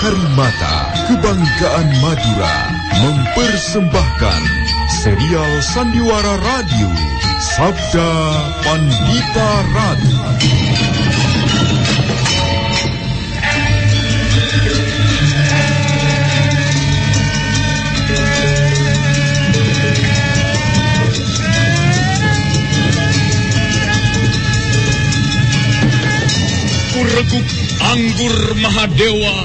Karimata, Kebanggaan Madura, mempersembahkan serial Sandiwara Radio, Sabda Pandita. Kureguk anggur Mahadewa,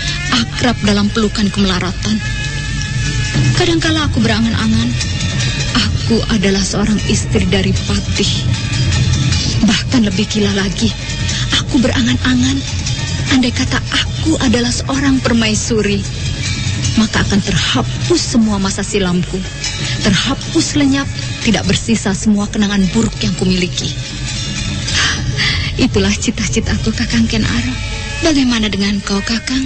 akrab dalam pelukan kemelaratan. Kadangkala aku berangan-angan, aku adalah seorang istri dari Patih. Bahkan lebih gila lagi, aku berangan-angan, andai kata aku adalah seorang permaisuri, maka akan terhapus semua masa silamku. Terhapus lenyap, tidak bersisa semua kenangan buruk yang kumiliki. Itulah cita-citaku Kakang Ken Aro. Bagaimana dengan kau Kakang?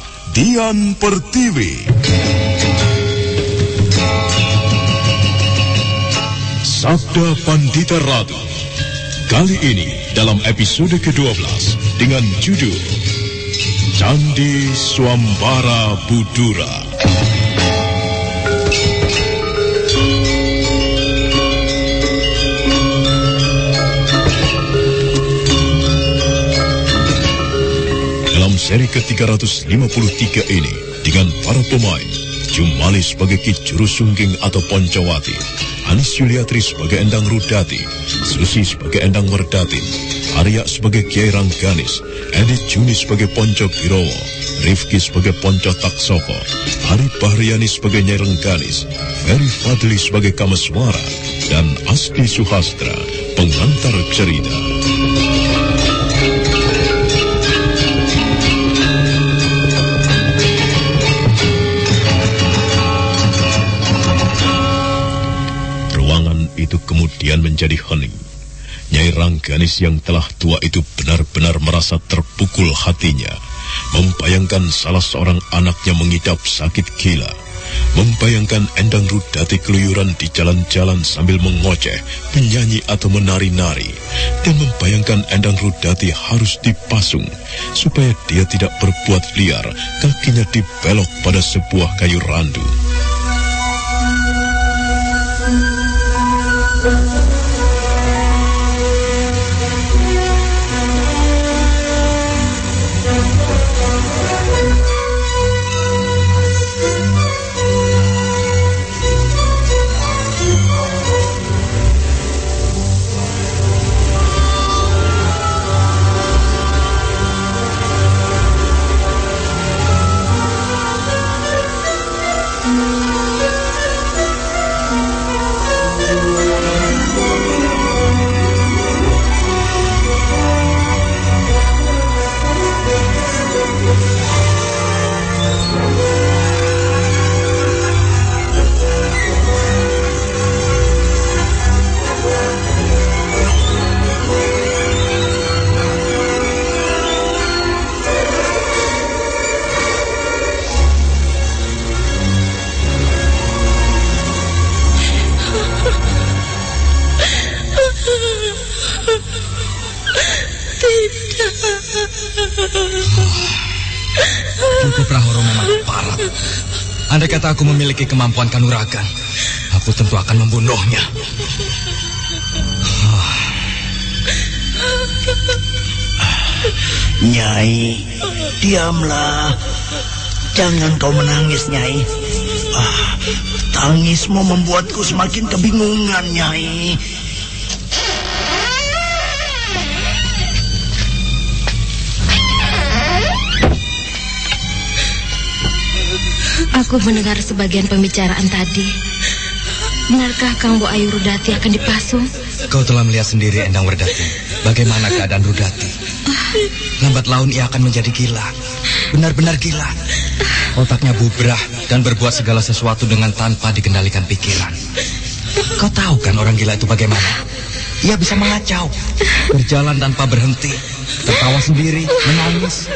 Dian Pertiwi. Sabda Pandita Ratu. Kali ini dalam episode ke-12 dengan judul Candi Swambara Budura. Seri ke-353 ini dengan para pemain Jumali sebagai Ki atau Poncowati, Anis Yuliatri sebagai Endang Rudati, Susi sebagai Endang Werdatin, Arya sebagai Kiai Rangganis, Edith Juni sebagai Ponco Birowo, Rifki sebagai Ponco Taksoko, Hari Bahriani sebagai Nyai Rengganis, Ferry Fadli sebagai Kameswara, dan Asti Suhastra, pengantar cerita. Itu kemudian menjadi hening. Nyai Rangganis yang telah tua itu benar-benar merasa terpukul hatinya. Membayangkan salah seorang anaknya mengidap sakit gila. Membayangkan Endang Rudati keluyuran di jalan-jalan sambil mengoceh, menyanyi atau menari-nari. Dan membayangkan Endang Rudati harus dipasung supaya dia tidak berbuat liar, kakinya dibelok pada sebuah kayu randu. Thank you. Andai kata aku memiliki kemampuan kanuragan, aku tentu akan membunuhnya. Nyai, diamlah. Jangan kau menangis, Nyai. Ah, tangismu membuatku semakin kebingungan, Nyai. Aku mendengar sebagian pembicaraan tadi. Benarkah Kang Bu Ayu Rudati akan dipasung? Kau telah melihat sendiri Endang Werdati. Bagaimana keadaan Rudati? Lambat laun ia akan menjadi gila. Benar-benar gila. Otaknya bubrah dan berbuat segala sesuatu dengan tanpa dikendalikan pikiran. Kau tahu kan orang gila itu bagaimana? Ia bisa mengacau, berjalan tanpa berhenti, tertawa sendiri, menangis.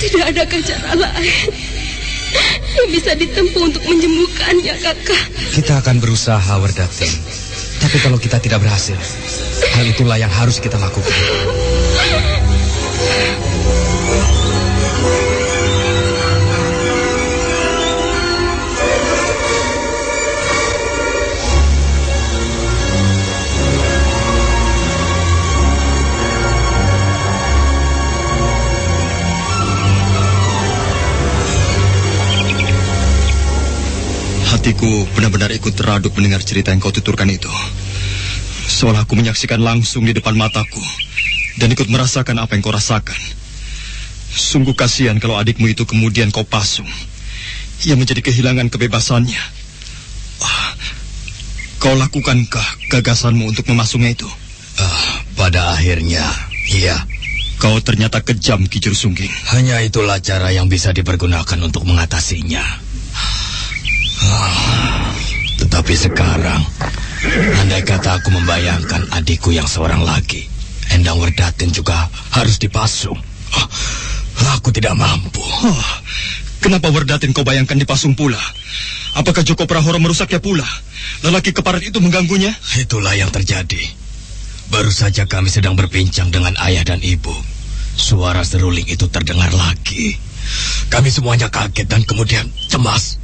Tidak ada cara lain yang bisa ditempuh untuk menyembuhkannya, kakak. Kita akan berusaha, Werdati. Tapi kalau kita tidak berhasil, hal itulah yang harus kita lakukan. Hatiku benar-benar ikut teraduk mendengar cerita yang kau tuturkan itu. Seolah aku menyaksikan langsung di depan mataku dan ikut merasakan apa yang kau rasakan. Sungguh kasihan kalau adikmu itu kemudian kau pasung. Ia menjadi kehilangan kebebasannya. Ah, kau lakukankah gagasanmu untuk memasungnya itu? Ah, pada akhirnya, iya. Kau ternyata kejam, Kijur Sungging. Hanya itulah cara yang bisa dipergunakan untuk mengatasinya. Tetapi sekarang, andai kata aku membayangkan adikku yang seorang lagi, Endang Werdatin juga harus dipasung. Aku tidak mampu. Kenapa Werdatin kau bayangkan dipasung pula? Apakah Joko Prahoro merusaknya pula? Lelaki keparat itu mengganggunya? Itulah yang terjadi. Baru saja kami sedang berbincang dengan ayah dan ibu. Suara seruling itu terdengar lagi. Kami semuanya kaget dan kemudian cemas.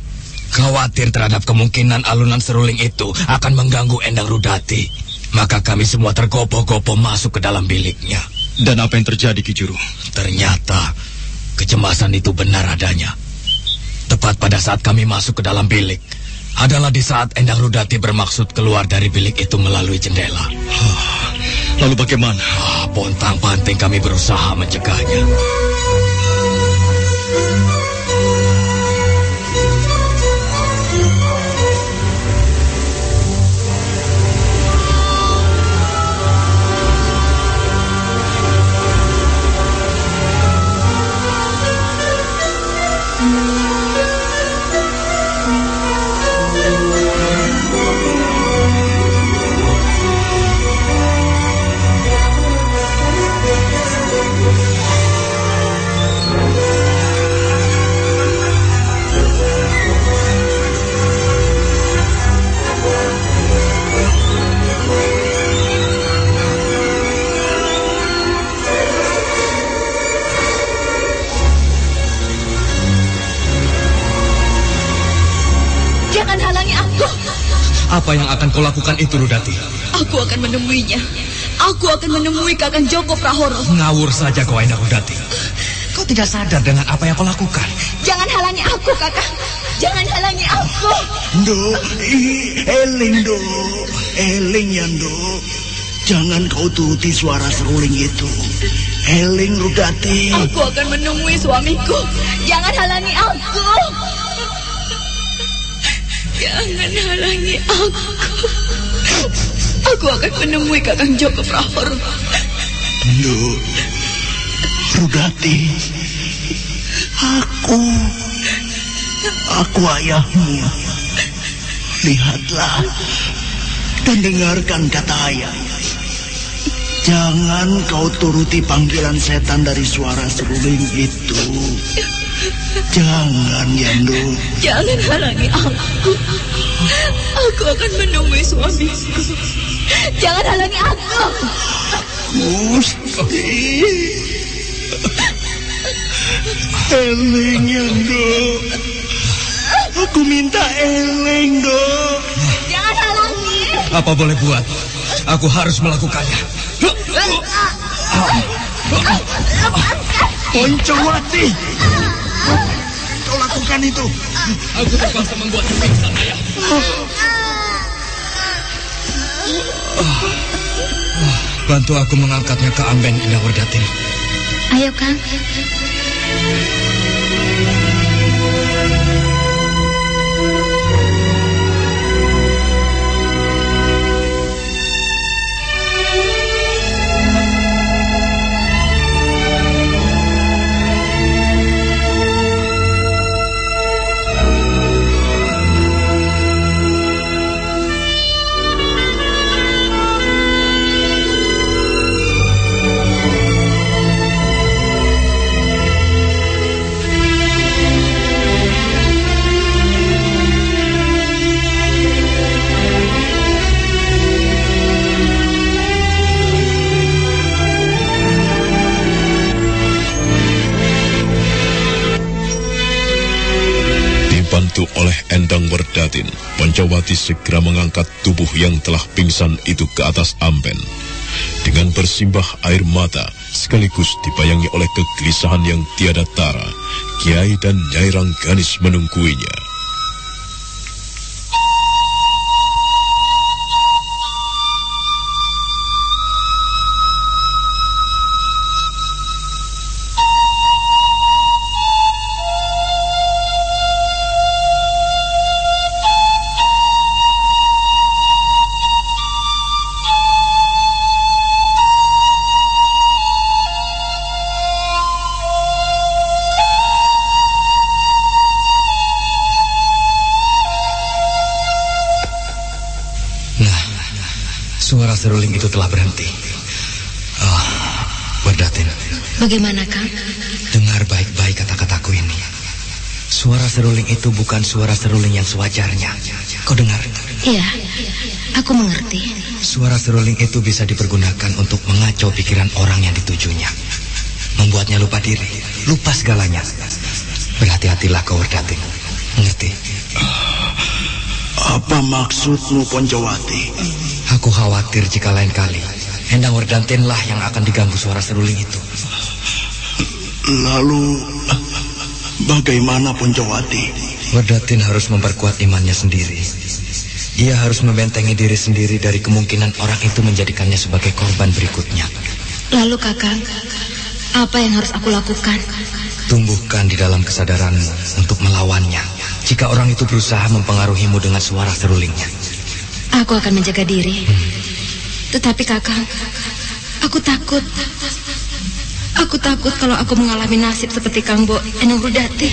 Khawatir terhadap kemungkinan alunan seruling itu akan mengganggu Endang Rudati. Maka kami semua tergopoh-gopoh masuk ke dalam biliknya. Dan apa yang terjadi, Kijuru? Ternyata kecemasan itu benar adanya. Tepat pada saat kami masuk ke dalam bilik, adalah di saat Endang Rudati bermaksud keluar dari bilik itu melalui jendela. Lalu bagaimana? Ah, Pontang-panting kami berusaha mencegahnya. Apa yang akan kau lakukan itu, Rudati? Aku akan menemuinya. Aku akan menemui Kakang Joko Prahoro. Ngawur saja kau, Endang Rudati. Kau tidak sadar dengan apa yang kau lakukan. Jangan halangi aku, Kakang. Jangan halangi aku. Ndo, eling do, eling ya Ndo. Jangan kau turuti suara seruling itu. Eling Rudati. Aku akan menemui suamiku. Jangan halangi aku. Jangan halangi aku. Aku akan menemui Kakang Joko Prahoro. Ndo, Rudati. Aku, aku ayahmu. Lihatlah dan dengarkan kata ayah. Jangan kau turuti panggilan setan dari suara seruling itu. Jangan, Yando. Jangan halangi aku. Aku akan menemui suamiku. Jangan halangi aku. Gusti. Eleng ya, Dok. Aku minta eleng, Dok. Jangan halangi. Apa boleh buat? Aku harus melakukannya. Poncowati. Kau lakukan itu. Aku terpaksa membuatnya pingsan, ayah. Bantu aku mengangkatnya ke amben Indah Werdatin. Ayo, Kang. Pancawati segera mengangkat tubuh yang telah pingsan itu ke atas amben. Dengan bersimbah air mata, sekaligus dibayangi oleh kegelisahan yang tiada tara, Kiai dan Nyai Rangganis menungguinya. Itu telah berhenti. Ah, Werdatin, Bagaimana, Kang? dengar baik-baik kata-kataku ini. Suara seruling itu bukan suara seruling yang sewajarnya. Kau dengar? Iya, aku mengerti. Suara seruling itu bisa dipergunakan untuk mengacau pikiran orang yang ditujunya. Membuatnya lupa diri, lupa segalanya. Berhati-hatilah kau Werdatin. Mengerti? Apa maksudmu, Poncowati? Aku khawatir jika lain kali Endang Werdantinlah yang akan diganggu suara seruling itu. Lalu, bagaimana Poncowati? Werdatin harus memperkuat imannya sendiri. Ia harus membentengi diri sendiri dari kemungkinan orang itu menjadikannya sebagai korban berikutnya. Lalu, Kakang, apa yang harus aku lakukan? Tumbuhkan di dalam kesadaranmu untuk melawannya. Jika orang itu berusaha mempengaruhimu dengan suara serulingnya. Aku akan menjaga diri. Tetapi, Kakang, aku takut. Aku takut kalau aku mengalami nasib seperti Kang Bo Enong Rudati.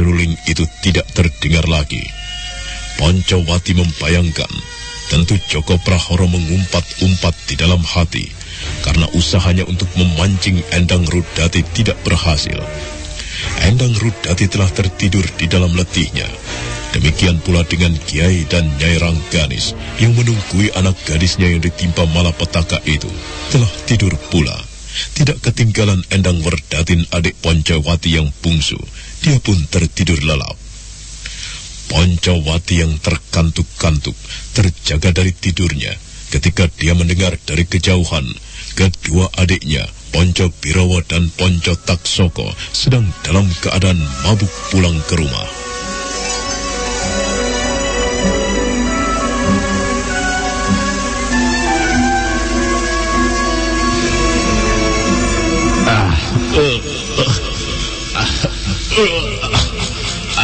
Seruling itu tidak terdengar lagi. Pancawati membayangkan, tentu Joko Prahoro mengumpat-umpat di dalam hati, karena usahanya untuk memancing Endang Rudati tidak berhasil. Endang Rudati telah tertidur di dalam letihnya. Demikian pula dengan Kiai dan Nyai Rangganis yang menunggui anak gadisnya yang ditimpa malapetaka itu telah tidur pula. Tidak ketinggalan Endang Werdatin adik Poncowati yang bungsu. Dia pun tertidur lelap. Poncowati yang terkantuk-kantuk terjaga dari tidurnya ketika dia mendengar dari kejauhan kedua adiknya Ponco Birawa dan Ponco Taksoko sedang dalam keadaan mabuk pulang ke rumah.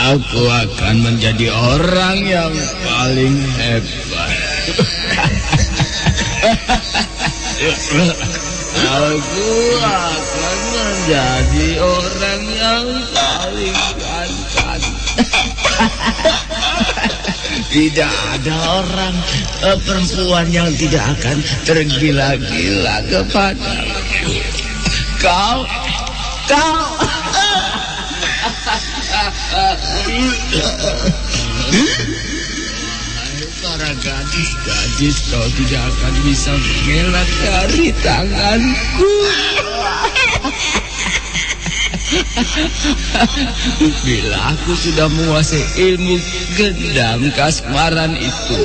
Aku akan menjadi orang yang paling hebat. Aku akan menjadi orang yang paling ganteng. Tidak ada orang eh, perempuan yang tidak akan tergila-gila kepada kau. Kau. Para gadis-gadis kau tidak akan bisa mengelak dari tanganku. Bila aku sudah menguasai ilmu gendam kasmaran itu,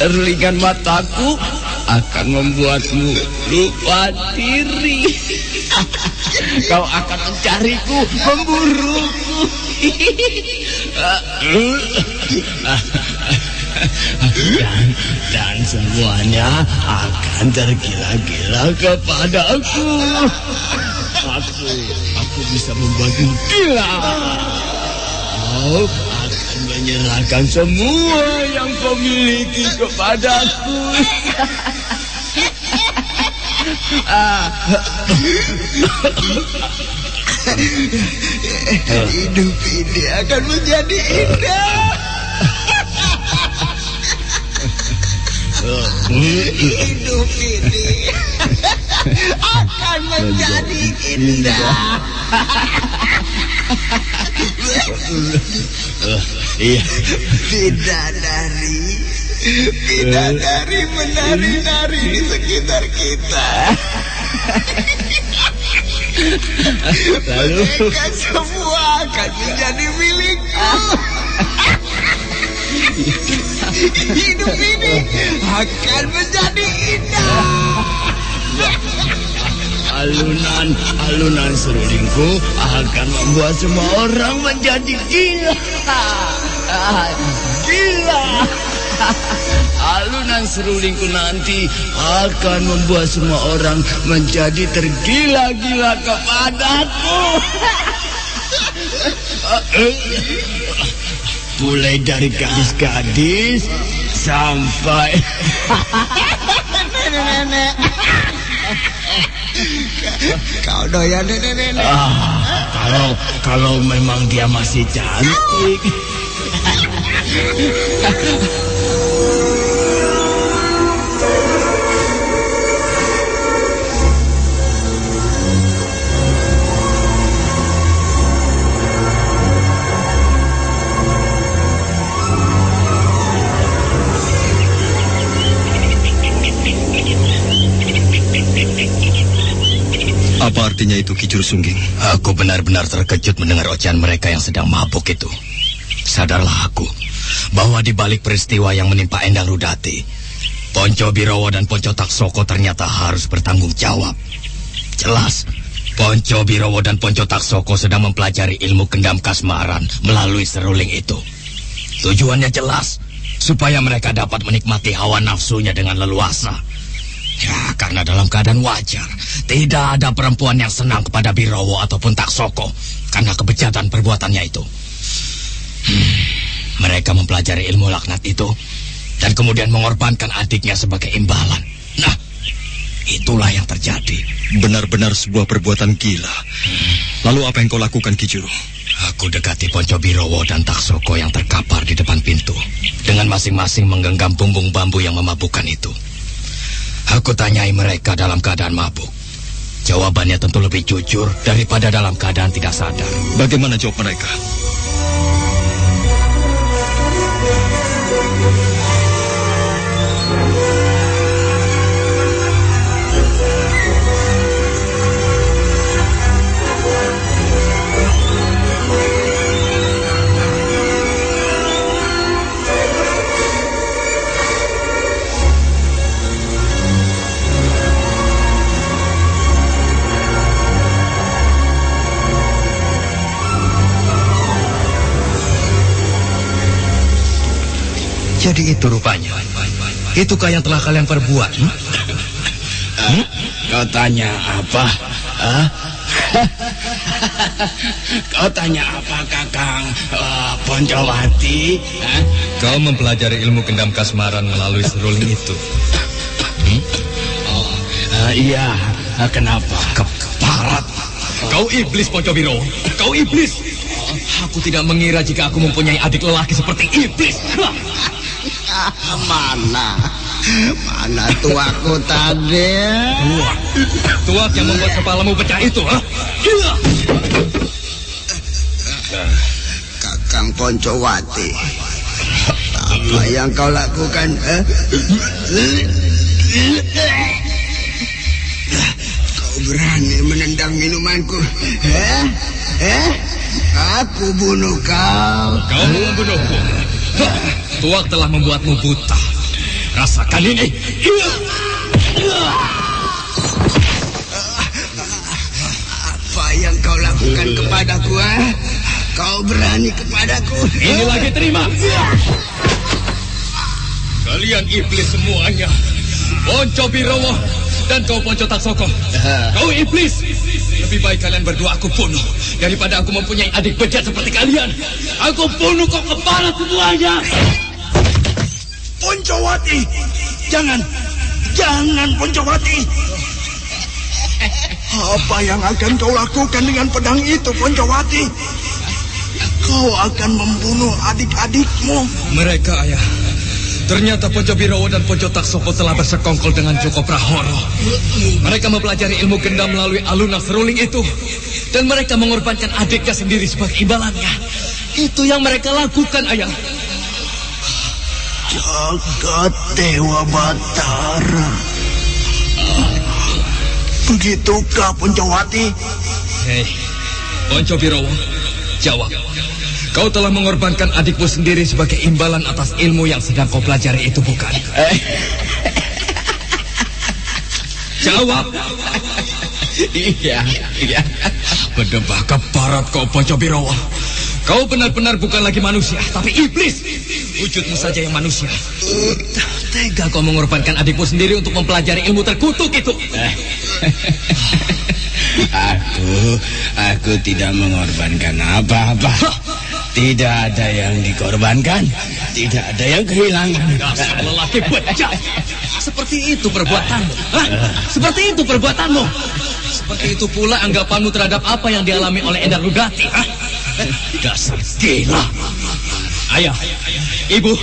kerlingan mataku akan membuatmu lupa diri. Kau akan mencariku, memburuku. dan, dan semuanya akan tergila-gila kepadaku. Aku, aku bisa membuatmu gila. Akan menyerahkan semua yang kau miliki kepadaku. Hidup ini akan menjadi indah. Hidup ini akan menjadi indah. Iya, Bidadari, bidadari menari-nari di sekitar kita. lalu Mereka semua akan menjadi milikku. Hidup ini akan menjadi indah. Alunan alunan serulingku akan membuat semua orang menjadi gila. Gila. Alunan serulingku nanti akan membuat semua orang menjadi tergila-gila kepadaku. Mulai dari gadis-gadis sampai Nenek-nenek. Kau doyan nenek-nenek. Ah, kalau kalau memang dia masih cantik. Artinya itu Kijur Sungging? Aku benar-benar terkejut mendengar ocehan mereka yang sedang mabuk itu. Sadarlah aku bahwa di balik peristiwa yang menimpa Endang Rudati, Ponco Birowo dan Ponco Taksoko ternyata harus bertanggung jawab. Jelas, Ponco Birowo dan Ponco Taksoko sedang mempelajari ilmu kendam kasmaran melalui seruling itu. Tujuannya jelas, supaya mereka dapat menikmati hawa nafsunya dengan leluasa. Ya, karena dalam keadaan wajar, tidak ada perempuan yang senang kepada Birowo ataupun Taksoko karena kebejatan perbuatannya itu. Hmm, mereka mempelajari ilmu laknat itu dan kemudian mengorbankan adiknya sebagai imbalan. Nah, itulah yang terjadi. Benar-benar sebuah perbuatan gila. Lalu apa yang kau lakukan Kijuru? Aku dekati Ponco Birowo dan Taksoko yang terkapar di depan pintu dengan masing-masing menggenggam bumbung bambu yang memabukkan itu. Aku tanyai mereka dalam keadaan mabuk. Jawabannya tentu lebih jujur daripada dalam keadaan tidak sadar. Bagaimana jawab mereka? Jadi itu rupanya. Itukah yang telah kalian perbuat? Hmm? Hmm? Kau tanya apa? Hah? Kau tanya apa kakang uh, Poncowati? Hah? Kau mempelajari ilmu kendam kasmaran melalui seruling itu. Hmm? Oh, uh, iya. Uh, kenapa? Keparat. Kau iblis Poncobiro. Kau iblis. Aku tidak mengira jika aku mempunyai adik lelaki seperti iblis. Mana? Mana tuaku tadi? Tuak? Yang membuat kepalamu pecah itu, ha? Kakang Poncowati, apa yang kau lakukan? Eh? Kau berani menendang minumanku? Eh? Eh? Aku bunuh kau. Kau membunuhku. Tuak telah membuatmu buta. Rasakan ini. Apa yang kau lakukan kepadaku? Eh? Kau berani kepadaku? Ini lagi terima. Kalian iblis semuanya. Ponco Birowo dan kau Ponco Taksoko. Kau iblis. Lebih baik kalian berdua aku bunuh daripada aku mempunyai adik bejat seperti kalian. Aku bunuh kau kepala semuanya. Poncowati, jangan, jangan Poncowati. Apa yang akan kau lakukan dengan pedang itu, Poncowati? Kau akan membunuh adik-adikmu. Mereka, ayah. Ternyata Ponco Birowo dan Ponco Taksoko telah bersekongkol dengan Joko Prahoro. Mereka mempelajari ilmu gendam melalui alunan seruling itu. Dan mereka mengorbankan adiknya sendiri sebagai imbalannya. Itu yang mereka lakukan, ayah. Jagat Dewa Batara. Begitukah Poncowati? Hei, Ponco Birowo, jawab. Kau telah mengorbankan adikmu sendiri sebagai imbalan atas ilmu yang sedang kau pelajari itu, bukan? Jawab. Iya, iya. Berdebah keparat kau, Ponco Birowo. Kau benar-benar bukan lagi manusia, tapi iblis. Wujudmu saja yang manusia. Tega kau mengorbankan adikmu sendiri untuk mempelajari ilmu terkutuk itu. Aku, aku tidak mengorbankan apa-apa. Tidak ada yang dikorbankan, tidak ada yang kehilangan. Dasar lelaki bejat. Seperti itu perbuatanmu. Hah? Seperti itu perbuatanmu. Seperti itu pula anggapanmu terhadap apa yang dialami oleh Endang Rudati. Hah? Dasar gila. Ayah, ibu,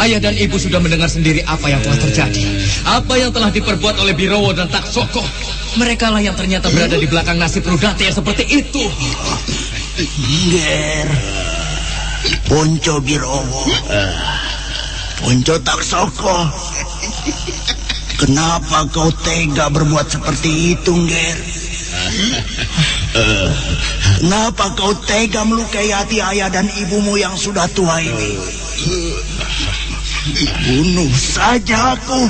ayah dan ibu sudah mendengar sendiri apa yang telah terjadi. Apa yang telah diperbuat oleh Birowo dan Taksoko. Mereka lah yang ternyata berada di belakang nasib Rudati yang seperti itu. Nger, Ponco Birowo, Ponco Taksoko. Kenapa kau tega berbuat seperti itu, Nger? Kenapa kau tega melukai hati ayah dan ibumu yang sudah tua ini? Bunuh saja aku.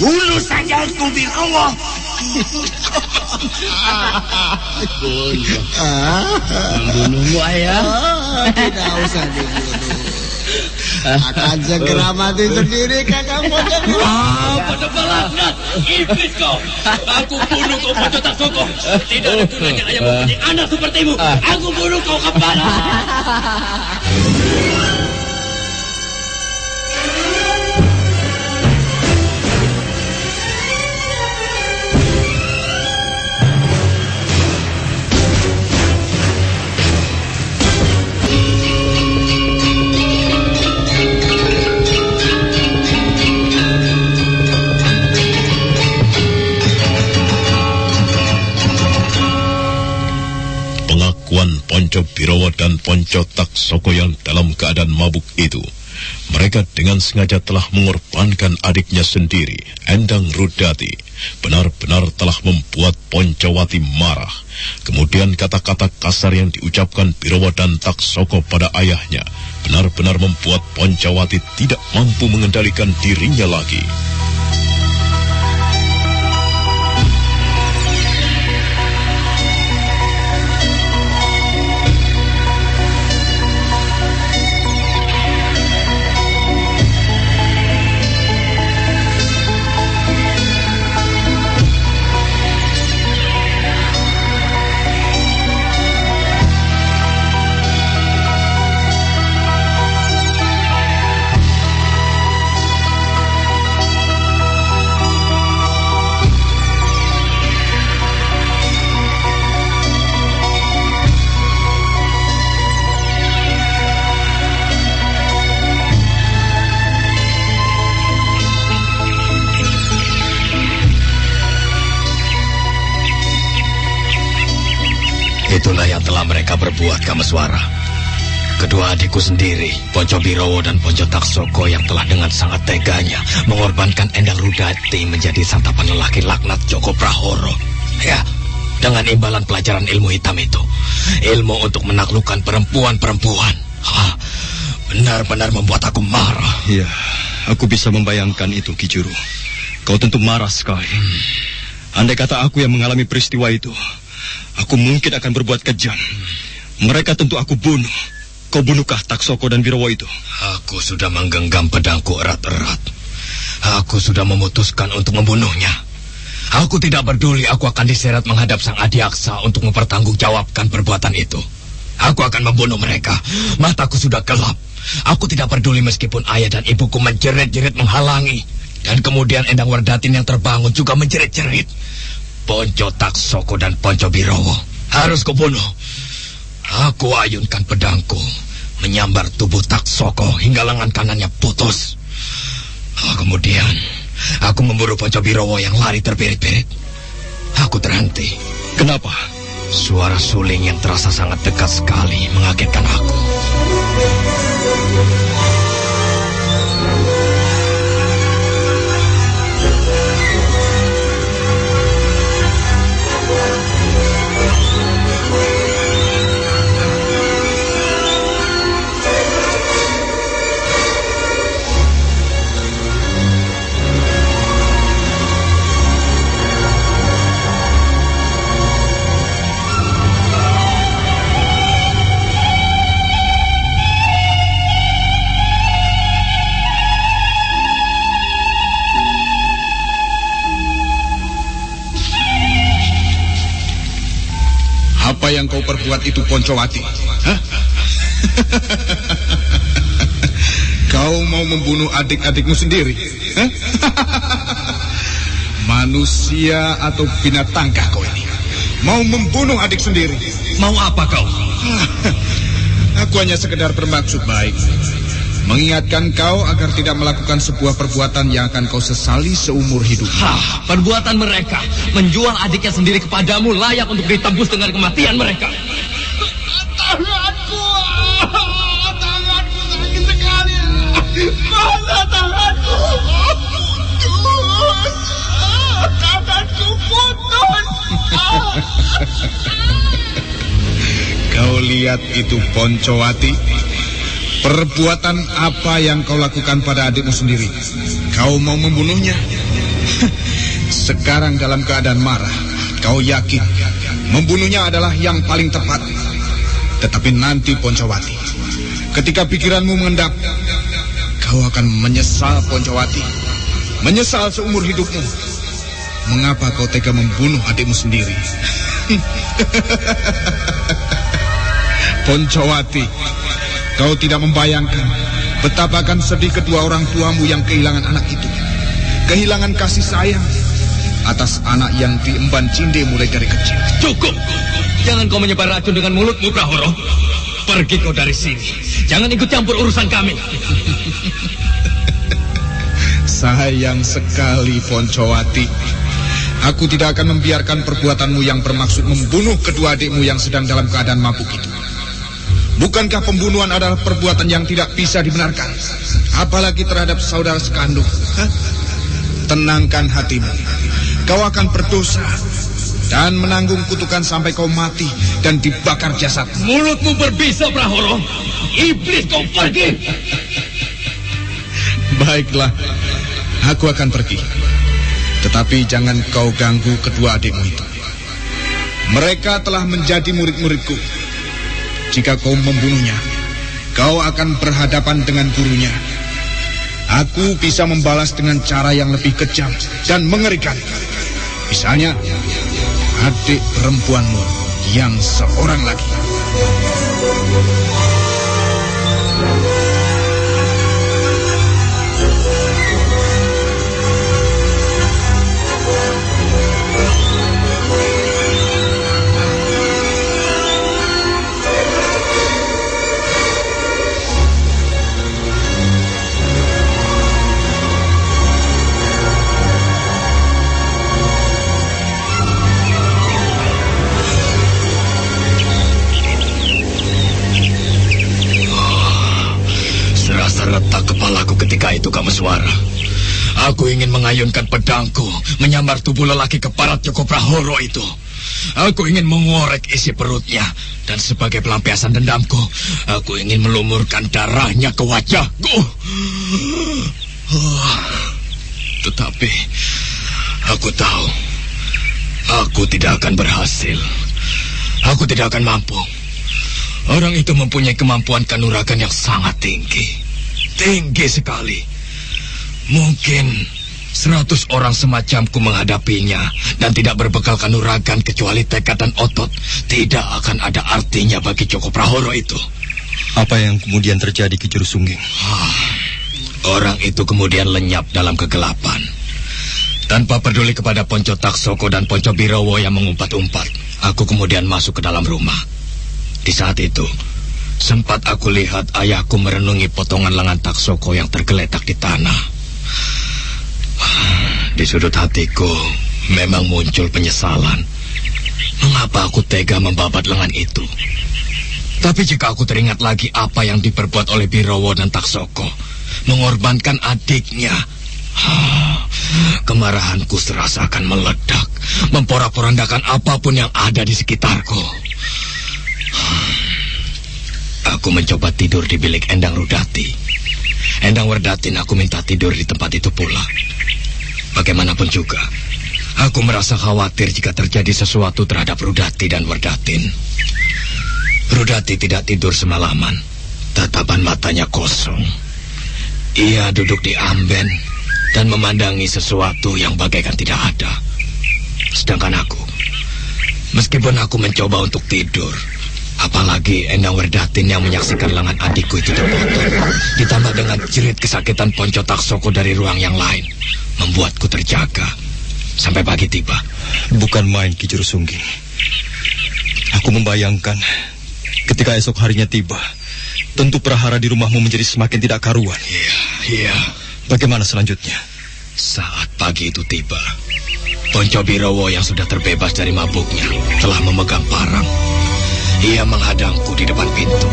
Bunuh saja aku, Birowo. Membunuhmu ayah? Tidak usah dibunuh. Akan segera mati sendiri kakak pocong. Ah, pada balaknat, iblis kau. Aku bunuh kau pocong tak sokong. Tidak ada gunanya ayah mempunyai anak sepertimu. Aku bunuh kau kepala. Taksoko yang dalam keadaan mabuk itu, mereka dengan sengaja telah mengorbankan adiknya sendiri, Endang Rudati, benar-benar telah membuat Poncowati marah. Kemudian kata-kata kasar yang diucapkan Birowo dan Taksoko pada ayahnya, benar-benar membuat Poncowati tidak mampu mengendalikan dirinya lagi. Itulah yang telah mereka berbuat, Kameswara. Kedua adikku sendiri, Ponco Birowo dan Ponco Taksoko yang telah dengan sangat teganya mengorbankan Endang Rudati menjadi santapan lelaki laknat Joko Prahoro. Ya, dengan imbalan pelajaran ilmu hitam itu. Ilmu untuk menaklukkan perempuan-perempuan. Benar-benar membuat aku marah. Iya, aku bisa membayangkan itu, Kijuru. Kau tentu marah sekali. Andai kata aku yang mengalami peristiwa itu, aku mungkin akan berbuat kejam. Mereka tentu aku bunuh. Kau bunuhkah Taksoko dan Birowo itu? Aku sudah menggenggam pedangku erat-erat. Aku sudah memutuskan untuk membunuhnya. Aku tidak peduli aku akan diseret menghadap sang adiaksa untuk mempertanggungjawabkan perbuatan itu. Aku akan membunuh mereka. Mataku sudah gelap. Aku tidak peduli meskipun ayah dan ibuku menjerit-jerit menghalangi. Dan kemudian Endang Wardatin yang terbangun juga menjerit-jerit. Ponco Taksoko dan Ponco Birowo harus kubunuh. Aku ayunkan pedangku, menyambar tubuh Taksoko hingga lengan kanannya putus. Oh, kemudian, aku memburu Ponco Birowo yang lari terbirit-birit. Aku terhenti. Kenapa? Suara suling yang terasa sangat dekat sekali mengagetkan aku. Kau perbuat itu Poncowati? Hah? kau mau membunuh adik-adikmu sendiri? Hah? Manusia atau binatangkah kau ini? Mau membunuh adik sendiri? Mau apa kau? Aku hanya sekedar bermaksud baik. Mengingatkan kau agar tidak melakukan sebuah perbuatan yang akan kau sesali seumur hidup. Hah, perbuatan mereka menjual adiknya sendiri kepadamu layak untuk ditebus dengan kematian mereka. Tanganku, ah, tanganku sakit sekali. Mana tanganku? Putus. Ah, Tanganku putus. Ah. Kau lihat itu Poncowati? Perbuatan apa yang kau lakukan pada adikmu sendiri? Kau mau membunuhnya? Sekarang dalam keadaan marah, kau yakin membunuhnya adalah yang paling tepat. Tetapi nanti Poncowati, ketika pikiranmu mengendap, kau akan menyesal Poncowati. Menyesal seumur hidupmu. Mengapa kau tega membunuh adikmu sendiri? Poncowati, kau tidak membayangkan betapa akan sedih kedua orang tuamu yang kehilangan anak itu. Kehilangan kasih sayang atas anak yang diemban cinde mulai dari kecil. Cukup. Jangan kau menyebar racun dengan mulutmu, Prahoro. Pergi kau dari sini. Jangan ikut campur urusan kami. Sayang sekali, Poncowati. Aku tidak akan membiarkan perbuatanmu yang bermaksud membunuh kedua adikmu yang sedang dalam keadaan mabuk itu. Bukankah pembunuhan adalah perbuatan yang tidak bisa dibenarkan? Apalagi terhadap saudara sekandung. Hah? Tenangkan hatimu. Kau akan berdosa dan menanggung kutukan sampai kau mati dan dibakar jasad. Mulutmu berbisa, Prahoro. Iblis kau pergi. Baiklah, aku akan pergi. Tetapi jangan kau ganggu kedua adikmu itu. Mereka telah menjadi murid-muridku. Jika kau membunuhnya, kau akan berhadapan dengan gurunya. Aku bisa membalas dengan cara yang lebih kejam dan mengerikan. Misalnya, adik perempuanmu yang seorang lagi. Mengayunkan pedangku, menyambar tubuh lelaki keparat Joko Prahoro itu. Aku ingin mengorek isi perutnya, dan sebagai pelampiasan dendamku, aku ingin melumurkan darahnya ke wajahku. Oh, tetapi, aku tahu, aku tidak akan berhasil. Aku tidak akan mampu. Orang itu mempunyai kemampuan kanuragan yang sangat tinggi. Tinggi sekali. Mungkin seratus orang semacamku menghadapinya dan tidak berbekal kanuragan kecuali tekad dan otot. Tidak akan ada artinya bagi Joko Prahoro itu. Apa yang kemudian terjadi ke Juru Sungging? Ah, orang itu kemudian lenyap dalam kegelapan. Tanpa peduli kepada Ponco Taksoko dan Ponco Birowo yang mengumpat-umpat, aku kemudian masuk ke dalam rumah. Di saat itu, sempat aku lihat ayahku merenungi potongan lengan Taksoko yang tergeletak di tanah. Di sudut hatiku memang muncul penyesalan. Mengapa aku tega membabat lengan itu? Tapi jika aku teringat lagi apa yang diperbuat oleh Birowo dan Taksoko, mengorbankan adiknya, kemarahanku serasa akan meledak, memporak-porandakan apa pun yang ada di sekitarku. Aku mencoba tidur di bilik Endang Rudati. Endang Werdatin aku minta tidur di tempat itu pula. Bagaimanapun juga, aku merasa khawatir jika terjadi sesuatu terhadap Rudati dan Werdatin. Rudati tidak tidur semalaman. Tatapan matanya kosong. Ia duduk di amben dan memandangi sesuatu yang bagaikan tidak ada. Sedangkan aku, meskipun aku mencoba untuk tidur, apalagi Endang Werdatin yang menyaksikan lengan adikku itu terpotong, ditambah dengan jerit kesakitan Ponco Taksoko dari ruang yang lain, membuatku terjaga sampai pagi tiba. Bukan main Ki Juru Sungging. Aku membayangkan ketika esok harinya tiba, tentu prahara di rumahmu menjadi semakin tidak karuan. Iya, iya. Bagaimana selanjutnya? Saat pagi itu tiba, Ponco Birowo yang sudah terbebas dari mabuknya telah memegang parang. Ia menghadangku di depan pintu.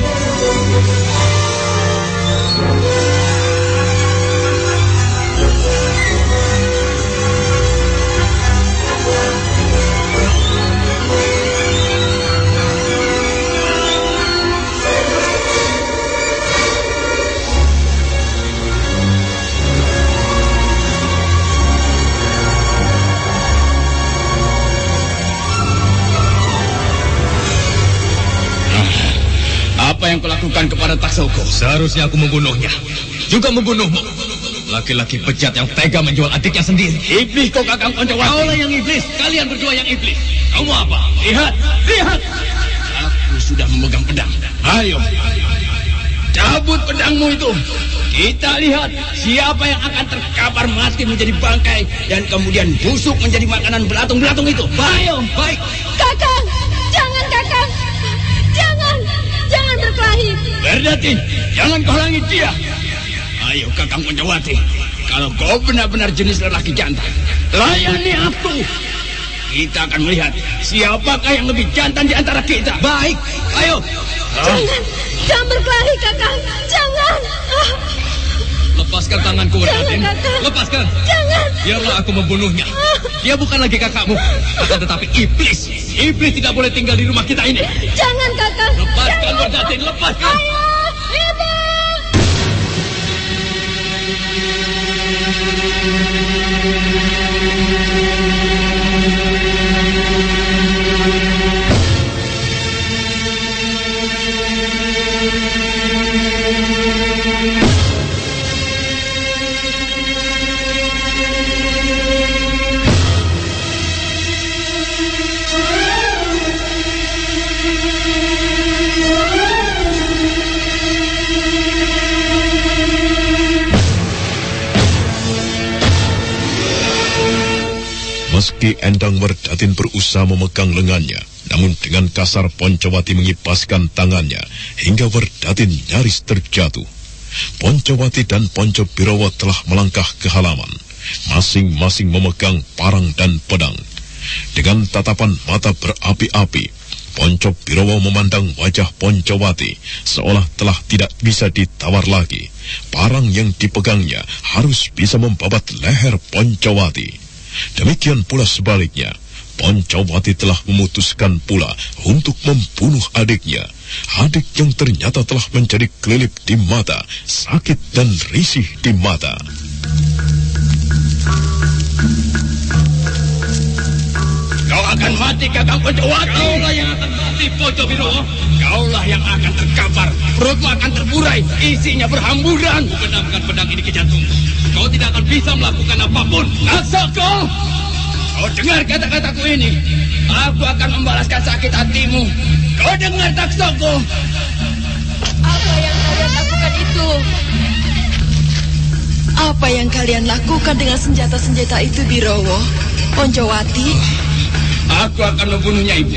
Kau lakukan kepada Taksoko? Seharusnya aku membunuhnya. Juga membunuhmu. Laki-laki bejat yang tega menjual adiknya sendiri. Iblis kau kakang Pancawati. Kaulah yang iblis. Kalian berdua yang iblis. Kamu apa? Lihat, lihat. Aku sudah memegang pedang. Ayo. Cabut pedangmu itu. Kita lihat siapa yang akan terkapar mati menjadi bangkai dan kemudian busuk menjadi makanan belatung-belatung itu. Ayo, baik. Berdatin, jangan kau halangi dia. Ayo kakang Pancawati, kalau kau benar-benar jenis lelaki jantan, layani aku. Kita akan melihat siapakah yang lebih jantan di antara kita. Baik, ayo. Jangan, jangan berkelahi kakang. Jangan. Ah, Lepaskan tanganku, kakak. Lepaskan. Jangan. Biarlah aku membunuhnya. Dia bukan lagi kakakmu, akan tetapi iblis. Iblis tidak boleh tinggal di rumah kita ini. Jangan kakang. Lepaskan. Berdatin, lepaskan. Ayah, Thank you. Endang Werdatin berusaha memegang lengannya, namun dengan kasar Poncowati mengipaskan tangannya hingga Werdatin nyaris terjatuh. Poncowati dan Ponco Birowo telah melangkah ke halaman, masing-masing memegang parang dan pedang. Dengan tatapan mata berapi-api, Ponco Birowo memandang wajah Poncowati seolah telah tidak bisa ditawar lagi. Parang yang dipegangnya harus bisa membabat leher Poncowati. Demikian pula sebaliknya, Poncowati telah memutuskan pula untuk membunuh adiknya. Adik yang ternyata telah menjadi kelilip di mata, sakit dan risih di mata. Kau akan mati, Kakang Poncowati. Kaulah yang akan mati, Ponco Birowo. Kaulah yang akan terkapar. Perutmu akan terburai, isinya berhamburan. Benamkan pedang ini ke jantung. Kau tidak akan bisa melakukan apa pun. Naksoko! Kau dengar kata-kataku ini. Aku akan membalaskan sakit hatimu. Kau dengar, Taksoko? Apa yang kalian lakukan itu? Apa yang kalian lakukan dengan senjata-senjata itu, Birowo? Poncowati? Aku akan membunuhnya, Ibu.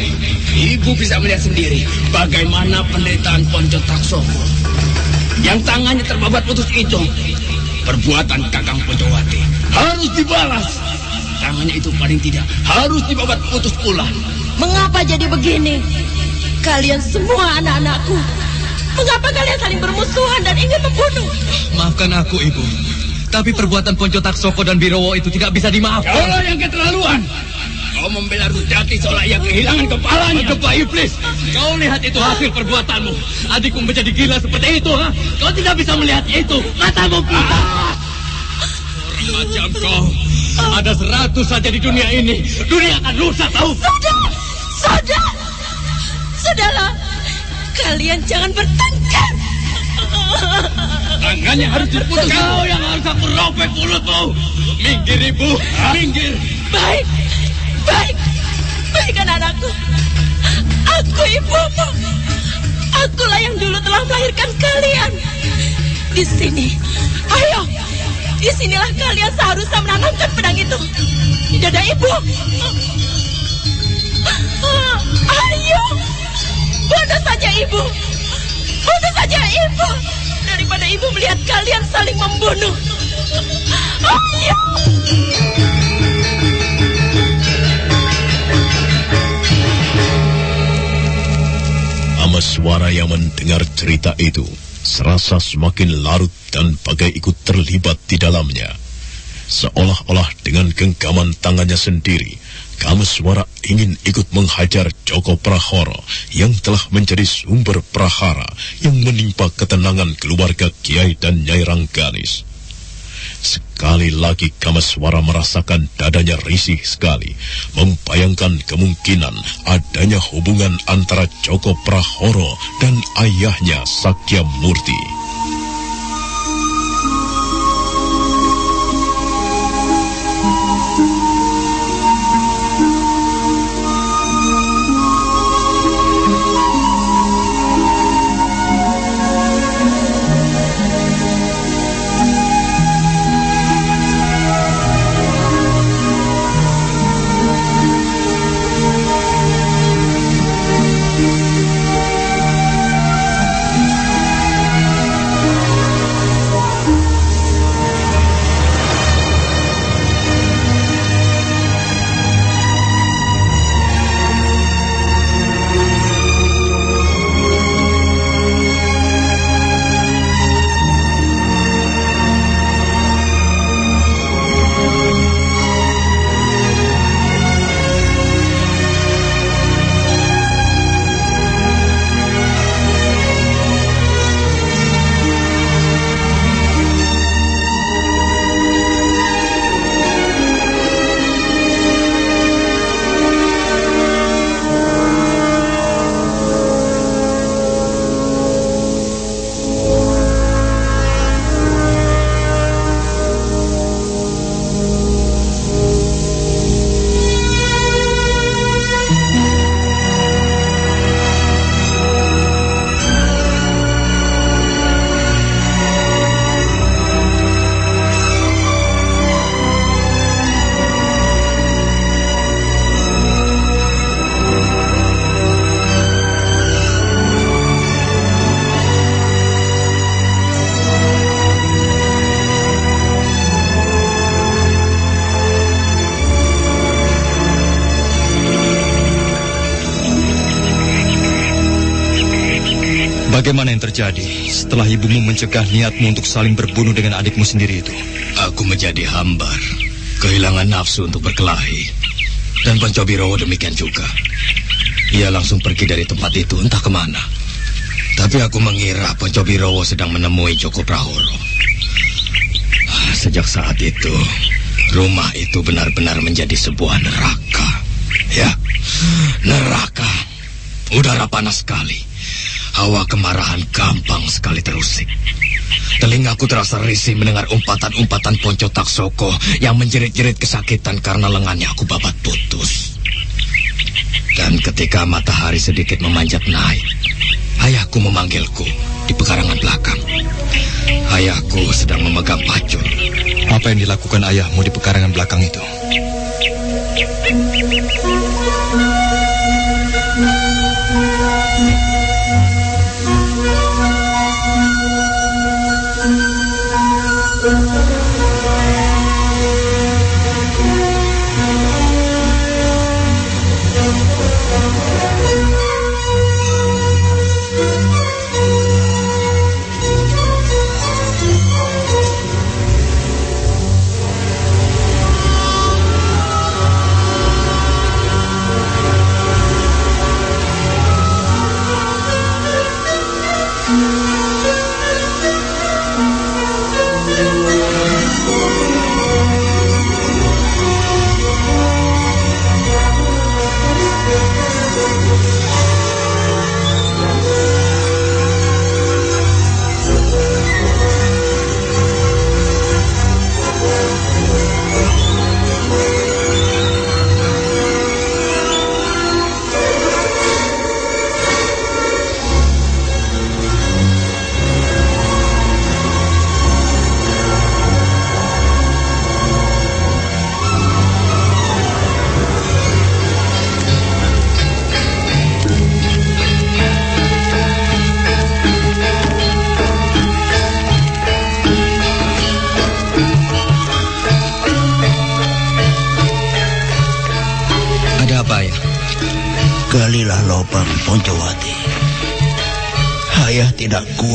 Ibu bisa melihat sendiri bagaimana penderitaan Ponco Taksoko. Yang tangannya terbabat putus itu. Perbuatan Kakang Poncowati harus dibalas. Tangannya itu paling tidak harus dibabat putus pula. Mengapa jadi begini? Kalian semua anak-anakku. Mengapa kalian saling bermusuhan dan ingin membunuh? Maafkan aku, Ibu. Tapi perbuatan Ponco Taksoko dan Birowo itu tidak bisa dimaafkan. Kaulah yang keterlaluan. Kau membela Rudati seolah ia kehilangan kepalanya. Kepala iblis. Kau lihat itu hasil perbuatanmu. Adikku menjadi gila seperti itu, ha? Kau tidak bisa melihat itu. Matamu buta. Orang macam kau. Ada seratus saja di dunia ini. Dunia akan rusak, tahu? Sudah! Sudah! Sudahlah. Kalian jangan bertengkar. Tangannya harus diputus. Kau yang harus aku robek mulutmu. Minggir, Ibu. Minggir. Baik. Baik. Baik anak-anakku. Aku ibumu. Akulah yang dulu telah melahirkan kalian. Di sini. Ayo. Di sinilah kalian seharusnya menanamkan pedang itu. Di dada ibu. Ayo. Bunuh saja ibu. Bunuh saja ibu. Daripada ibu melihat kalian saling membunuh. Ayo. Amaswara yang mendengar cerita itu serasa semakin larut dan bagai ikut terlibat di dalamnya. Seolah-olah dengan genggaman tangannya sendiri, Kamaswara ingin ikut menghajar Joko Prahoro yang telah menjadi sumber prahara yang menimpa ketenangan keluarga Kiai dan Nyai Rangganis. Sekali lagi Kamaswara merasakan dadanya risih sekali, membayangkan kemungkinan adanya hubungan antara Joko Prahoro dan ayahnya Sakya Murti. Setelah ibumu mencegah niatmu untuk saling berbunuh dengan adikmu sendiri itu? Aku menjadi hambar, kehilangan nafsu untuk berkelahi. Dan Pancobirowo demikian juga. Ia langsung pergi dari tempat itu entah ke mana. Tapi aku mengira Pancobirowo sedang menemui Joko Prahoro. Sejak saat itu, rumah itu benar-benar menjadi sebuah neraka. Ya, neraka. Udara panas sekali. Hawa kemarahan gampang sekali terusik. Telingaku terasa risih mendengar umpatan-umpatan Ponco Taksoko yang menjerit-jerit kesakitan karena lengannya aku babat putus. Dan ketika matahari sedikit memanjat naik, ayahku memanggilku di pekarangan belakang. Ayahku sedang memegang pacul. Apa yang dilakukan ayahmu di pekarangan belakang itu?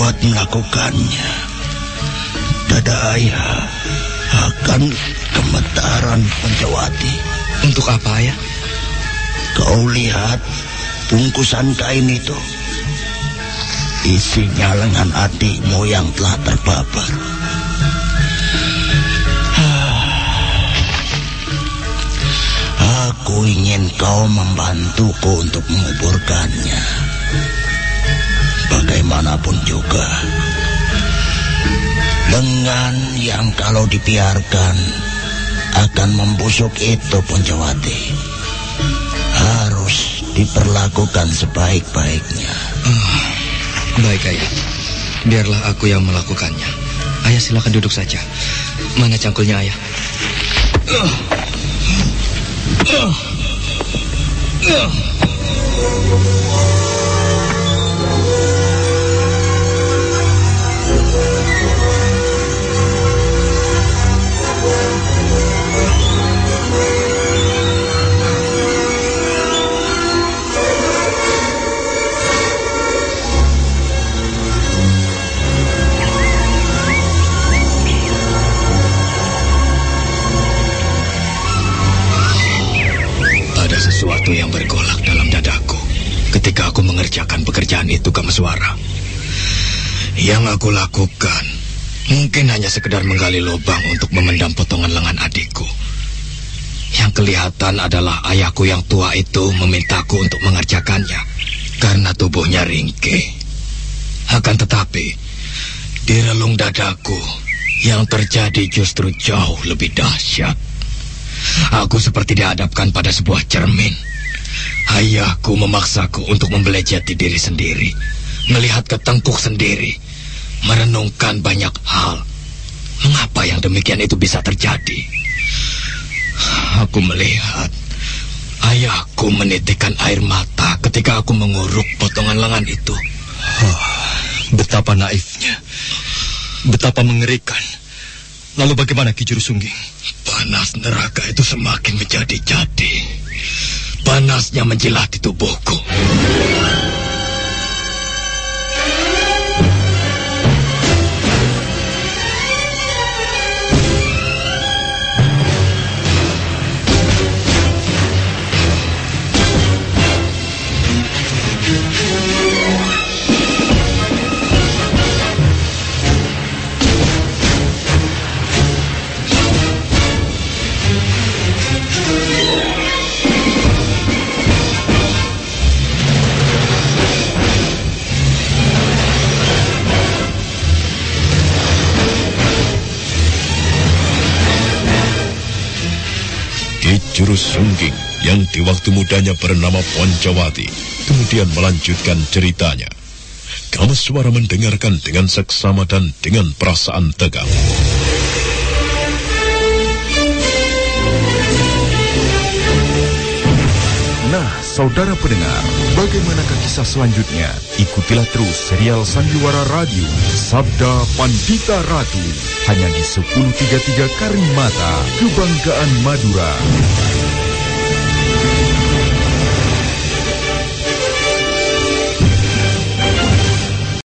Kuat melakukannya. Dada ayah akan gemetaran Poncowati. Untuk apa ya? Kau lihat bungkusan kain itu. Isinya lengan adikmu yang telah terbabar. Aku ingin kau membantuku untuk menguburkannya. Bagaimanapun juga, lengan yang kalau dibiarkan akan membusuk itu Poncowati. Harus diperlakukan sebaik-baiknya. Baik, Ayah. Biarlah aku yang melakukannya. Ayah silakan duduk saja. Mana cangkulnya, Ayah? Ada sesuatu yang bergolak dalam dadaku ketika aku mengerjakan pekerjaan itu Kameswara. Yang aku lakukan mungkin hanya sekedar menggali lubang untuk memendam potongan lengan adikku. Yang kelihatan adalah ayahku yang tua itu memintaku untuk mengerjakannya karena tubuhnya ringkih. Akan tetapi, di relung dadaku yang terjadi justru jauh lebih dahsyat. Aku seperti dihadapkan pada sebuah cermin. Ayahku memaksaku untuk membelejeti diri sendiri, melihat ketengkuk sendiri, merenungkan banyak hal. Mengapa yang demikian itu bisa terjadi? Aku melihat ayahku menitikkan air mata ketika aku menguruk potongan lengan itu. Oh, betapa naifnya. Betapa mengerikan. Lalu bagaimana Ki Juru Sungging? Panas neraka itu semakin menjadi-jadi. Panasnya menjilat di tubuhku. Sungging yang di waktu mudanya bernama Poncawati kemudian melanjutkan ceritanya. Kameswara mendengarkan dengan seksama dan dengan perasaan tegang. Nah, saudara pendengar, bagaimanakah kisah selanjutnya? Ikutilah terus serial Sandiwara Radio Sabda Pandita Ratu hanya di 1033 Karimata, Kebanggaan Madura.